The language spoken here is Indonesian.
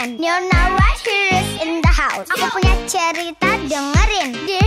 friend Wahyu is in the house. Aku punya cerita dengerin. Di